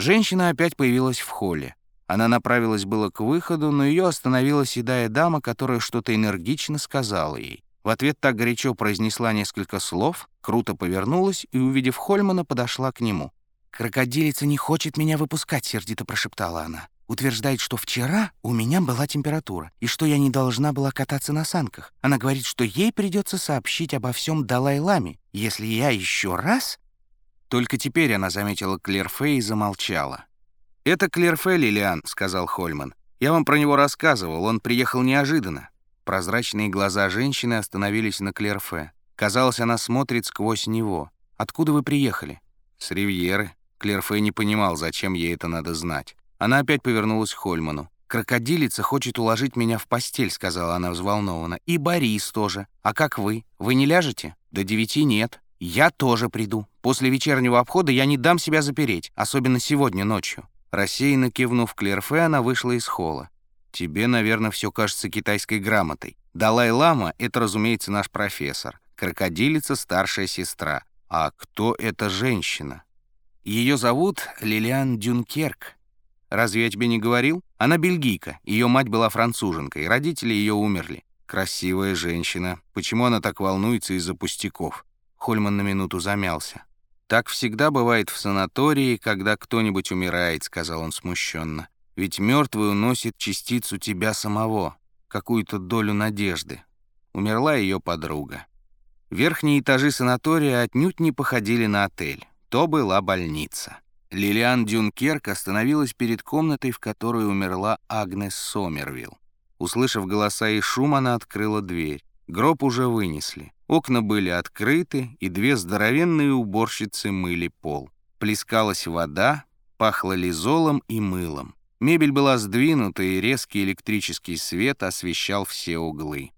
Женщина опять появилась в холле. Она направилась было к выходу, но ее остановила седая дама, которая что-то энергично сказала ей. В ответ так горячо произнесла несколько слов, круто повернулась и, увидев Хольмана, подошла к нему. «Крокодилица не хочет меня выпускать», — сердито прошептала она. «Утверждает, что вчера у меня была температура и что я не должна была кататься на санках. Она говорит, что ей придется сообщить обо всем Далай-Ламе, если я еще раз...» Только теперь она заметила Клерфе и замолчала. «Это Клерфе, Лилиан», — сказал Хольман. «Я вам про него рассказывал, он приехал неожиданно». Прозрачные глаза женщины остановились на Клерфе. Казалось, она смотрит сквозь него. «Откуда вы приехали?» «С Ривьеры». Клерфе не понимал, зачем ей это надо знать. Она опять повернулась к Хольману. «Крокодилица хочет уложить меня в постель», — сказала она взволнованно. «И Борис тоже. А как вы? Вы не ляжете?» «До девяти нет». «Я тоже приду. После вечернего обхода я не дам себя запереть, особенно сегодня ночью». Рассеянно кивнув Клерфе, она вышла из холла. «Тебе, наверное, все кажется китайской грамотой. Далай-лама — это, разумеется, наш профессор. Крокодилица — старшая сестра. А кто эта женщина?» Ее зовут Лилиан Дюнкерк. Разве я тебе не говорил? Она бельгийка, ее мать была француженкой, родители ее умерли. Красивая женщина. Почему она так волнуется из-за пустяков? Хольман на минуту замялся. «Так всегда бывает в санатории, когда кто-нибудь умирает», — сказал он смущенно. «Ведь мертвый уносит частицу тебя самого, какую-то долю надежды». Умерла ее подруга. Верхние этажи санатория отнюдь не походили на отель. То была больница. Лилиан Дюнкерк остановилась перед комнатой, в которой умерла Агнес Сомервилл. Услышав голоса и шум, она открыла дверь. Гроб уже вынесли. Окна были открыты, и две здоровенные уборщицы мыли пол. Плескалась вода, пахло лизолом и мылом. Мебель была сдвинута, и резкий электрический свет освещал все углы.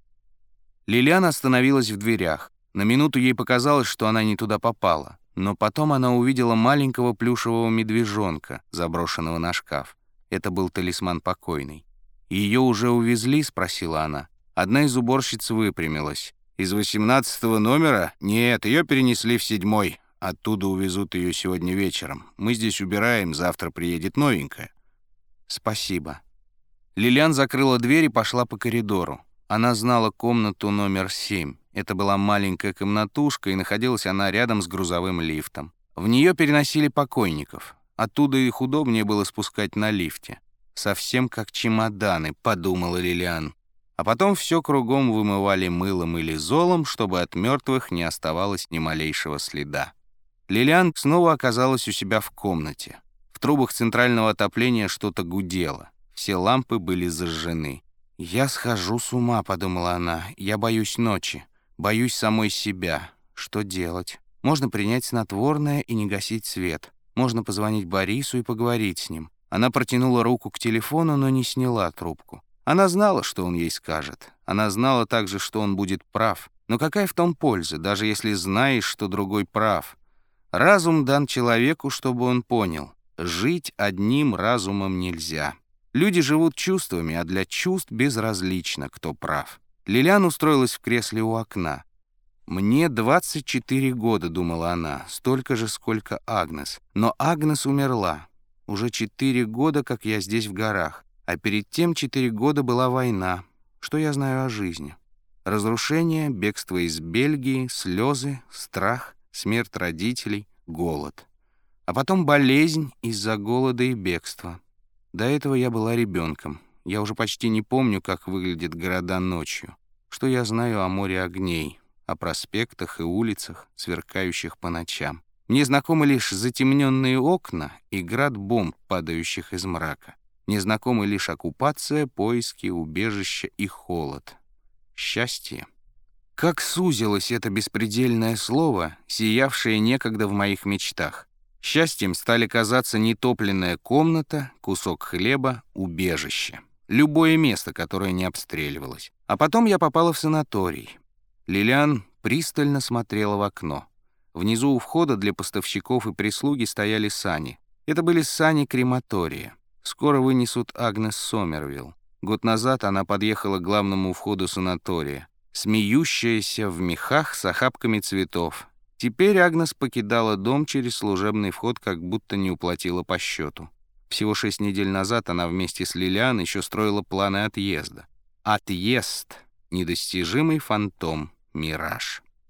Лилиан остановилась в дверях. На минуту ей показалось, что она не туда попала. Но потом она увидела маленького плюшевого медвежонка, заброшенного на шкаф. Это был талисман покойный. «Ее уже увезли?» — спросила она. Одна из уборщиц выпрямилась. «Из восемнадцатого номера? Нет, ее перенесли в седьмой. Оттуда увезут ее сегодня вечером. Мы здесь убираем, завтра приедет новенькая». «Спасибо». Лилиан закрыла дверь и пошла по коридору. Она знала комнату номер семь. Это была маленькая комнатушка, и находилась она рядом с грузовым лифтом. В нее переносили покойников. Оттуда их удобнее было спускать на лифте. «Совсем как чемоданы», — подумала Лилиан. А потом все кругом вымывали мылом или золом, чтобы от мертвых не оставалось ни малейшего следа. Лилиан снова оказалась у себя в комнате. В трубах центрального отопления что-то гудело. Все лампы были зажжены. «Я схожу с ума», — подумала она. «Я боюсь ночи». Боюсь самой себя. Что делать? Можно принять снотворное и не гасить свет. Можно позвонить Борису и поговорить с ним. Она протянула руку к телефону, но не сняла трубку. Она знала, что он ей скажет. Она знала также, что он будет прав. Но какая в том польза, даже если знаешь, что другой прав? Разум дан человеку, чтобы он понял. Жить одним разумом нельзя. Люди живут чувствами, а для чувств безразлично, кто прав. Лилиан устроилась в кресле у окна. «Мне 24 года», — думала она, — «столько же, сколько Агнес. Но Агнес умерла. Уже 4 года, как я здесь в горах. А перед тем 4 года была война. Что я знаю о жизни? Разрушение, бегство из Бельгии, слезы, страх, смерть родителей, голод. А потом болезнь из-за голода и бегства. До этого я была ребенком. Я уже почти не помню, как выглядят города ночью. Что я знаю о море огней, о проспектах и улицах, сверкающих по ночам. Мне знакомы лишь затемненные окна и град бомб, падающих из мрака. Мне знакомы лишь оккупация, поиски, убежища и холод. Счастье. Как сузилось это беспредельное слово, сиявшее некогда в моих мечтах. Счастьем стали казаться нетопленная комната, кусок хлеба, убежище любое место, которое не обстреливалось. А потом я попала в санаторий. Лилиан пристально смотрела в окно. Внизу у входа для поставщиков и прислуги стояли сани. Это были сани крематория. Скоро вынесут Агнес Сомервилл. Год назад она подъехала к главному входу санатория. Смеющаяся в мехах с охапками цветов. Теперь Агнес покидала дом через служебный вход, как будто не уплатила по счету. Всего шесть недель назад она вместе с Лилиан еще строила планы отъезда. Отъезд — недостижимый фантом, мираж.